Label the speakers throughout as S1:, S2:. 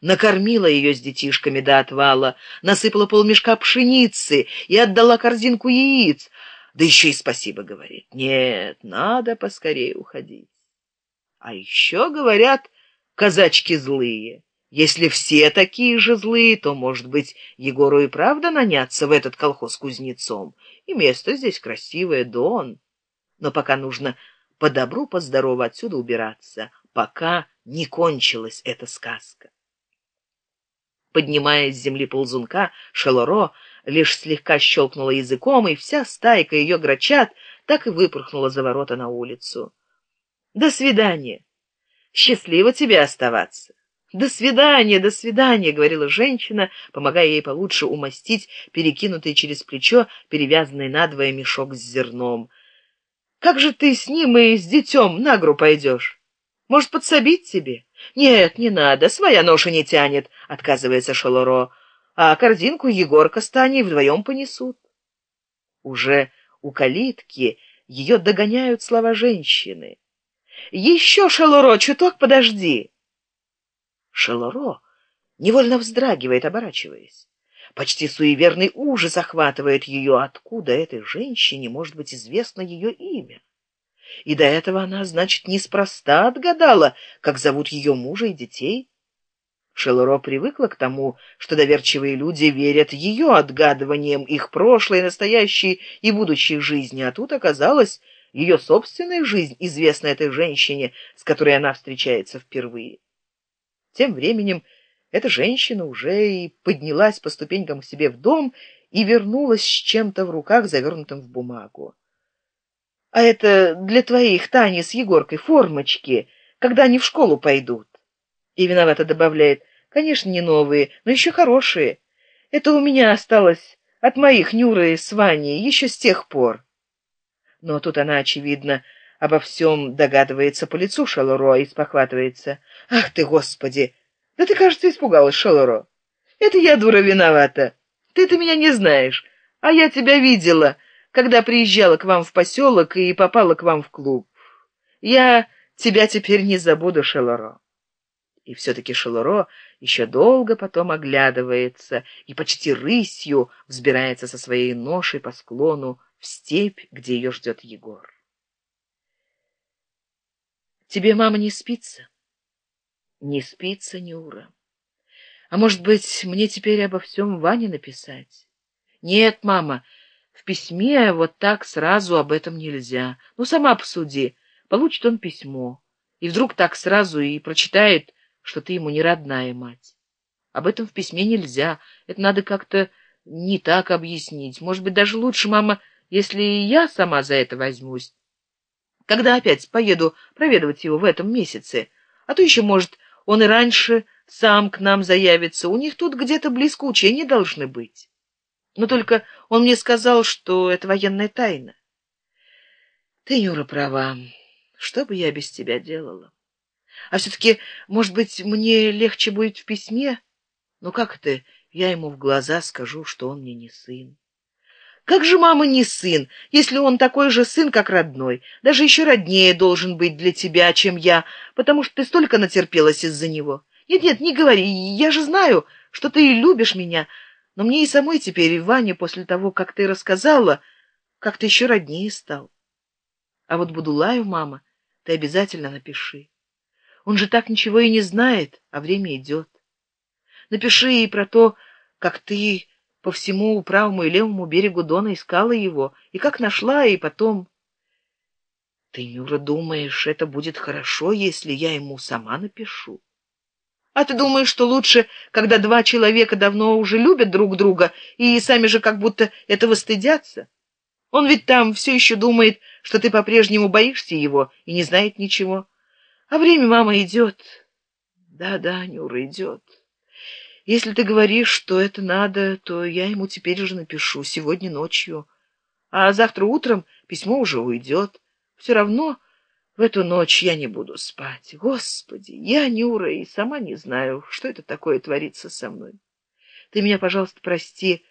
S1: накормила ее с детишками до отвала, насыпала полмешка пшеницы и отдала корзинку яиц, да еще и спасибо говорит. Нет, надо поскорее уходить. А еще, говорят, казачки злые. Если все такие же злые, то, может быть, Егору и правда наняться в этот колхоз кузнецом. И место здесь красивое, Дон. Но пока нужно по добру, по здорову отсюда убираться, пока не кончилась эта сказка. Поднимая с земли ползунка, Шелоро лишь слегка щелкнула языком, и вся стайка ее грачат так и выпорхнула за ворота на улицу. «До свидания! Счастливо тебе оставаться!» «До свидания, до свидания!» — говорила женщина, помогая ей получше умастить перекинутый через плечо перевязанный надвое мешок с зерном. «Как же ты с ним и с детем на гру пойдешь? Может, подсобить тебе?» «Нет, не надо, своя ноша не тянет», — отказывается Шалоро. «А корзинку Егорка с Таней вдвоем понесут». Уже у калитки ее догоняют слова женщины. «Еще, Шалоро, чуток подожди!» Шелоро невольно вздрагивает, оборачиваясь. Почти суеверный ужас охватывает ее, откуда этой женщине может быть известно ее имя. И до этого она, значит, неспроста отгадала, как зовут ее мужа и детей. Шелоро привыкла к тому, что доверчивые люди верят ее отгадыванием их прошлой, настоящей и будущей жизни, а тут оказалось ее собственная жизнь известна этой женщине, с которой она встречается впервые. Тем временем эта женщина уже и поднялась по ступенькам к себе в дом и вернулась с чем-то в руках, завернутым в бумагу. «А это для твоих, Тани, с Егоркой, формочки, когда они в школу пойдут». И виновато добавляет, «Конечно, не новые, но еще хорошие. Это у меня осталось от моих Нюры с Ваней еще с тех пор». Но тут она, очевидно, обо всем догадывается по лицу Шалоро и спохватывается. «Ах ты, Господи! Да ты, кажется, испугалась, Шалоро. Это я, дура, виновата. Ты-то меня не знаешь, а я тебя видела, когда приезжала к вам в поселок и попала к вам в клуб. Я тебя теперь не забуду, Шалоро». И все-таки Шалоро еще долго потом оглядывается и почти рысью взбирается со своей ношей по склону в степь, где ее ждет Егор. Тебе, мама, не спится? Не спится, Нюра. А может быть, мне теперь обо всем Ване написать? Нет, мама, в письме вот так сразу об этом нельзя. Ну, сама посуди. Получит он письмо. И вдруг так сразу и прочитает, что ты ему не родная мать. Об этом в письме нельзя. Это надо как-то не так объяснить. Может быть, даже лучше, мама, если и я сама за это возьмусь когда опять поеду проведывать его в этом месяце. А то еще, может, он и раньше сам к нам заявится. У них тут где-то близко учения должны быть. Но только он мне сказал, что это военная тайна. Ты, Юра, права. Что бы я без тебя делала? А все-таки, может быть, мне легче будет в письме? Но как это я ему в глаза скажу, что он мне не сын? Как же мама не сын, если он такой же сын, как родной? Даже еще роднее должен быть для тебя, чем я, потому что ты столько натерпелась из-за него. Нет-нет, не говори, я же знаю, что ты любишь меня, но мне и самой теперь, Ваня, после того, как ты рассказала, как ты еще роднее стал. А вот Будулаю, мама, ты обязательно напиши. Он же так ничего и не знает, а время идет. Напиши и про то, как ты по всему правому и левому берегу Дона искала его, и как нашла, и потом... Ты, Нюра, думаешь, это будет хорошо, если я ему сама напишу? А ты думаешь, что лучше, когда два человека давно уже любят друг друга и сами же как будто этого стыдятся? Он ведь там все еще думает, что ты по-прежнему боишься его и не знает ничего. А время, мама, идет. Да-да, Нюра, идет. Если ты говоришь, что это надо, то я ему теперь же напишу, сегодня ночью. А завтра утром письмо уже уйдет. Все равно в эту ночь я не буду спать. Господи, я, Нюра, и сама не знаю, что это такое творится со мной. Ты меня, пожалуйста, прости.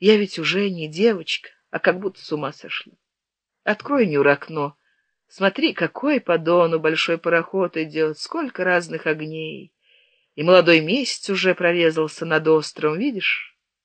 S1: Я ведь уже не девочка, а как будто с ума сошла. Открой, Нюра, окно. Смотри, какой по дону большой пароход идет, сколько разных огней. и молодой месяц уже прорезался над островом видишь